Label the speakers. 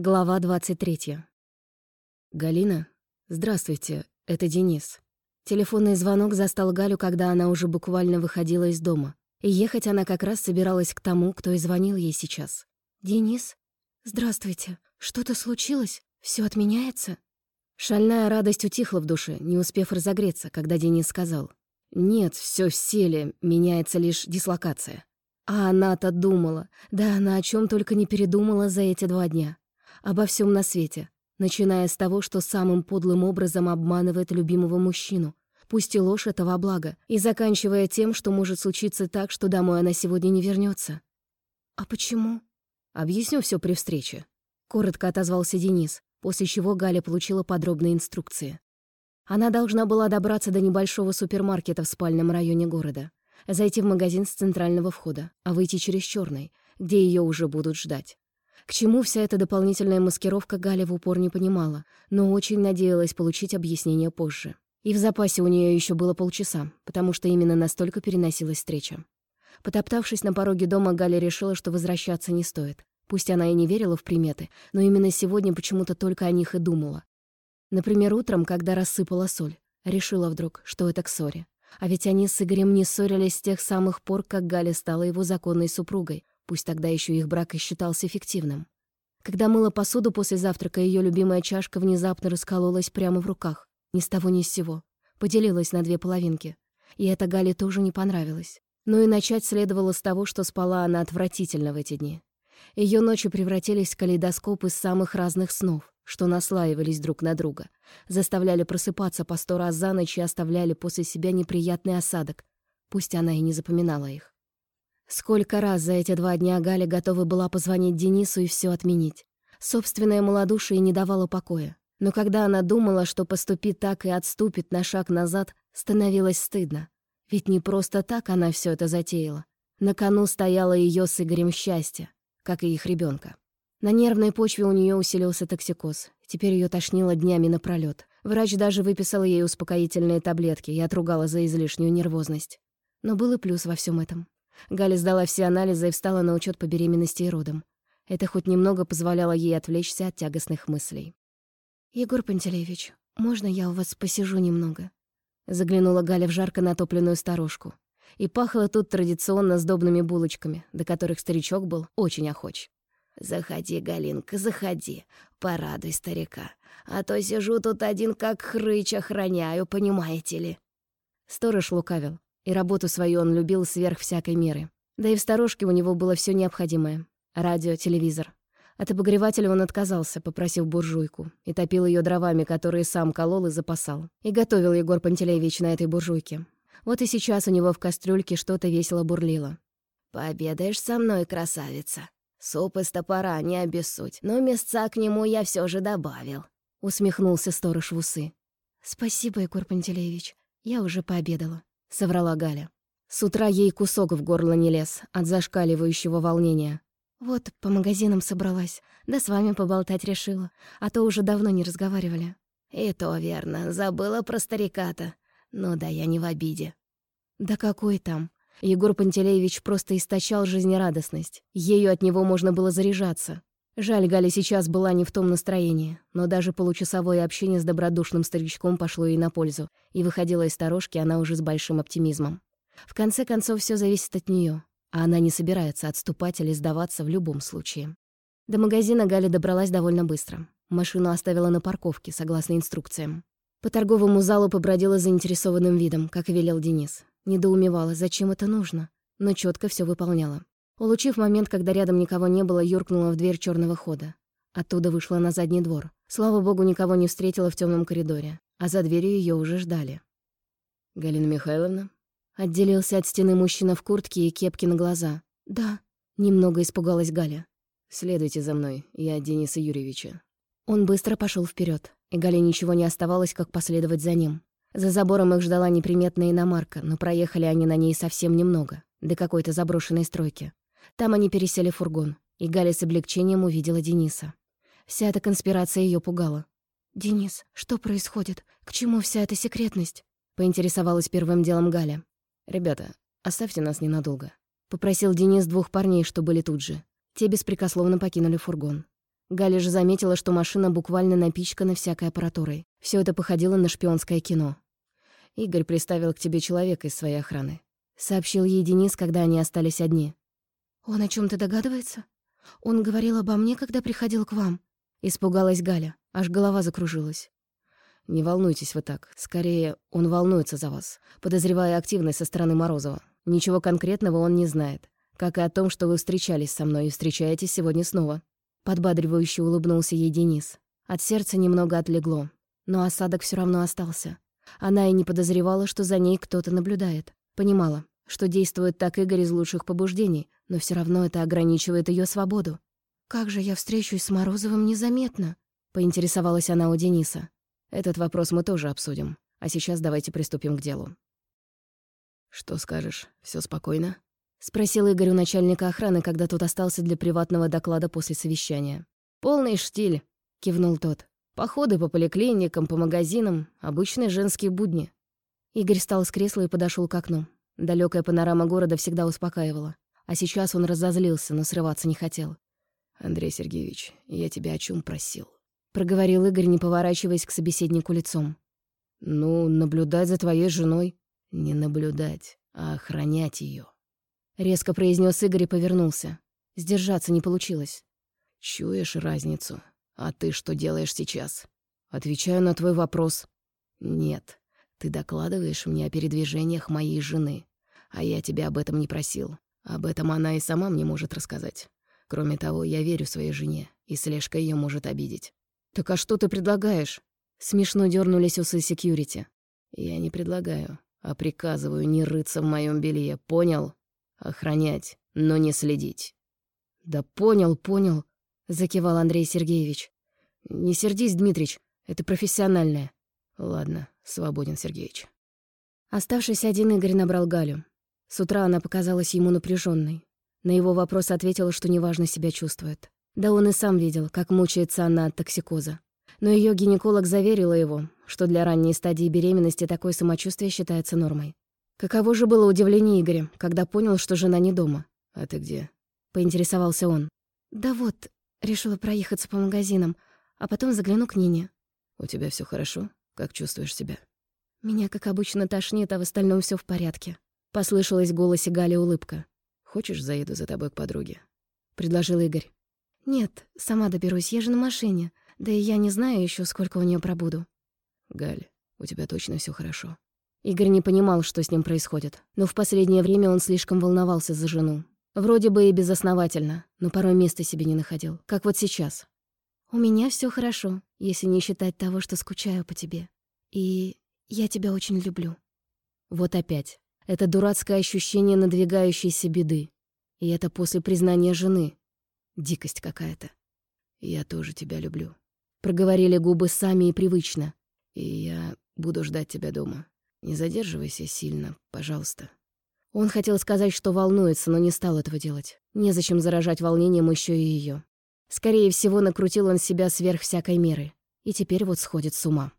Speaker 1: Глава 23. «Галина? Здравствуйте, это Денис». Телефонный звонок застал Галю, когда она уже буквально выходила из дома. И ехать она как раз собиралась к тому, кто и звонил ей сейчас.
Speaker 2: «Денис? Здравствуйте. Что-то случилось? Все отменяется?»
Speaker 1: Шальная радость утихла в душе, не успев разогреться, когда Денис сказал. «Нет, все в силе, меняется лишь дислокация». А она-то думала, да она о чем только не передумала за эти два дня обо всем на свете, начиная с того, что самым подлым образом обманывает любимого мужчину, пусть и ложь этого блага, и заканчивая тем, что может случиться так, что домой она сегодня не вернется.
Speaker 2: «А почему?»
Speaker 1: «Объясню все при встрече», — коротко отозвался Денис, после чего Галя получила подробные инструкции. Она должна была добраться до небольшого супермаркета в спальном районе города, зайти в магазин с центрального входа, а выйти через черный, где ее уже будут ждать. К чему вся эта дополнительная маскировка Галя в упор не понимала, но очень надеялась получить объяснение позже. И в запасе у нее еще было полчаса, потому что именно настолько переносилась встреча. Потоптавшись на пороге дома, Галя решила, что возвращаться не стоит. Пусть она и не верила в приметы, но именно сегодня почему-то только о них и думала. Например, утром, когда рассыпала соль, решила вдруг, что это к ссоре. А ведь они с Игорем не ссорились с тех самых пор, как Галя стала его законной супругой, Пусть тогда еще их брак и считался эффективным. Когда мыла посуду после завтрака, ее любимая чашка внезапно раскололась прямо в руках. Ни с того ни с сего. Поделилась на две половинки. И это Гале тоже не понравилось. Но и начать следовало с того, что спала она отвратительно в эти дни. Ее ночи превратились в калейдоскоп из самых разных снов, что наслаивались друг на друга, заставляли просыпаться по сто раз за ночь и оставляли после себя неприятный осадок, пусть она и не запоминала их. Сколько раз за эти два дня Галя готова была позвонить Денису и все отменить. Собственное малодушие не давало покоя. Но когда она думала, что поступит так и отступит на шаг назад, становилось стыдно. Ведь не просто так она все это затеяла. На кону стояло ее с Игорем счастье, как и их ребенка. На нервной почве у нее усилился токсикоз. Теперь ее тошнило днями напролет. Врач даже выписал ей успокоительные таблетки и отругала за излишнюю нервозность. Но был и плюс во всем этом. Галя сдала все анализы и встала на учет по беременности и родам. Это хоть немного позволяло ей отвлечься от тягостных мыслей.
Speaker 2: «Егор Пантелеевич, можно я у вас посижу немного?»
Speaker 1: Заглянула Галя в жарко натопленную сторожку. И пахло тут традиционно сдобными булочками, до которых старичок был очень охоч.
Speaker 3: «Заходи, Галинка, заходи, порадуй старика. А то сижу тут один как хрыч охраняю, понимаете ли?»
Speaker 1: Сторож лукавил. И работу свою он любил сверх всякой меры. Да и в сторожке у него было все необходимое. Радио, телевизор. От обогревателя он отказался, попросив буржуйку, и топил ее дровами, которые сам колол и запасал. И готовил Егор Пантелеевич на этой буржуйке. Вот и сейчас у него в кастрюльке что-то весело бурлило.
Speaker 3: «Пообедаешь со мной, красавица? Суп из топора, не обессудь, но мясца к нему я все же добавил», — усмехнулся сторож в усы.
Speaker 2: «Спасибо, Егор Пантелеевич, я уже пообедала».
Speaker 1: — соврала Галя. С утра ей кусок в горло не лез от зашкаливающего волнения.
Speaker 2: «Вот, по магазинам собралась, да с вами поболтать решила, а то уже давно не разговаривали».
Speaker 3: «И то верно, забыла про старика-то. Ну да, я не в обиде».
Speaker 1: «Да какой там?» Егор Пантелеевич просто источал жизнерадостность. Ею от него можно было заряжаться. Жаль, Галя сейчас была не в том настроении, но даже получасовое общение с добродушным старичком пошло ей на пользу, и выходила из сторожки она уже с большим оптимизмом. В конце концов, все зависит от нее, а она не собирается отступать или сдаваться в любом случае. До магазина Галя добралась довольно быстро. Машину оставила на парковке, согласно инструкциям. По торговому залу побродила заинтересованным видом, как велел Денис. Недоумевала, зачем это нужно, но четко все выполняла. Улучив момент, когда рядом никого не было, юркнула в дверь черного хода. Оттуда вышла на задний двор. Слава богу, никого не встретила в темном коридоре, а за дверью ее уже ждали.
Speaker 4: «Галина Михайловна?»
Speaker 1: Отделился от стены мужчина в куртке и кепке на глаза.
Speaker 2: «Да», —
Speaker 1: немного испугалась Галя.
Speaker 4: «Следуйте за мной, я Дениса Юрьевича».
Speaker 1: Он быстро пошел вперед, и Гале ничего не оставалось, как последовать за ним. За забором их ждала неприметная иномарка, но проехали они на ней совсем немного, до какой-то заброшенной стройки. Там они пересели фургон, и Галя с облегчением увидела Дениса. Вся эта конспирация ее пугала.
Speaker 2: «Денис, что происходит? К чему вся эта секретность?»
Speaker 1: — поинтересовалась первым делом Галя.
Speaker 4: «Ребята, оставьте нас ненадолго», —
Speaker 1: попросил Денис двух парней, что были тут же. Те беспрекословно покинули фургон. Галя же заметила, что машина буквально напичкана всякой аппаратурой. Все это походило на шпионское кино. «Игорь приставил к тебе человека из своей охраны», — сообщил ей Денис, когда они остались одни.
Speaker 2: «Он о чем то догадывается? Он говорил обо мне, когда приходил к вам?»
Speaker 1: Испугалась Галя, аж голова закружилась. «Не волнуйтесь вы так. Скорее, он волнуется за вас, подозревая активность со стороны Морозова. Ничего конкретного он не знает. Как и о том, что вы встречались со мной и встречаетесь сегодня снова». Подбадривающе улыбнулся ей Денис. От сердца немного отлегло, но осадок все равно остался. Она и не подозревала, что за ней кто-то наблюдает. Понимала, что действует так Игорь из лучших побуждений, но все равно это ограничивает ее свободу.
Speaker 2: «Как же я встречусь с Морозовым незаметно?» — поинтересовалась она у Дениса.
Speaker 1: Этот вопрос мы тоже обсудим. А сейчас давайте приступим к делу. «Что скажешь? Все спокойно?» — спросил Игорь у начальника охраны, когда тот остался для приватного доклада после совещания. «Полный штиль», — кивнул тот. «Походы по поликлиникам, по магазинам, обычные женские будни». Игорь встал с кресла и подошел к окну. Далекая панорама города всегда успокаивала. А сейчас он разозлился, но срываться не хотел. «Андрей Сергеевич, я тебя о чем просил?» — проговорил Игорь, не поворачиваясь к собеседнику лицом. «Ну, наблюдать за твоей женой». «Не наблюдать, а охранять ее. Резко произнес Игорь и повернулся. Сдержаться не получилось. «Чуешь разницу? А ты что делаешь сейчас?» «Отвечаю на твой вопрос». «Нет, ты докладываешь мне о передвижениях моей жены, а я тебя об этом не просил. Об этом она и сама мне может рассказать. Кроме того, я верю своей жене, и слежка ее может обидеть. «Так а что ты предлагаешь?» Смешно дернулись усы секьюрити. «Я не предлагаю, а приказываю не рыться в моем белье, понял? Охранять, но не следить». «Да понял, понял», — закивал Андрей Сергеевич. «Не сердись, Дмитрич, это профессиональное». «Ладно, свободен, Сергеевич». Оставшись один, Игорь набрал Галю. С утра она показалась ему напряженной. На его вопрос ответила, что неважно себя чувствует. Да он и сам видел, как мучается она от токсикоза. Но ее гинеколог заверила его, что для ранней стадии беременности такое самочувствие считается нормой. Каково же было удивление Игоря, когда понял, что жена не дома. «А ты где?» — поинтересовался он.
Speaker 2: «Да вот, решила проехаться по магазинам, а потом загляну к Нине».
Speaker 1: «У тебя все хорошо? Как чувствуешь себя?»
Speaker 2: «Меня, как обычно, тошнит, а в остальном все в порядке». Послышалась в голосе Гали улыбка.
Speaker 1: «Хочешь, заеду за тобой к подруге?» — предложил Игорь.
Speaker 2: «Нет, сама доберусь, я же на машине. Да и я не знаю еще, сколько у нее пробуду».
Speaker 1: «Галь, у тебя точно все хорошо?» Игорь не понимал, что с ним происходит, но в последнее время он слишком волновался за жену. Вроде бы и безосновательно, но порой места себе не находил, как вот сейчас.
Speaker 2: «У меня все хорошо, если не считать того, что скучаю по тебе. И я тебя очень люблю».
Speaker 1: Вот опять. Это дурацкое ощущение надвигающейся беды. И это после признания жены, Дикость какая-то. Я тоже тебя люблю. Проговорили губы сами и привычно. И я буду ждать тебя дома. Не задерживайся сильно, пожалуйста. Он хотел сказать, что волнуется, но не стал этого делать. Незачем заражать волнением еще и ее. Скорее всего, накрутил он себя сверх всякой меры. И теперь вот сходит с ума.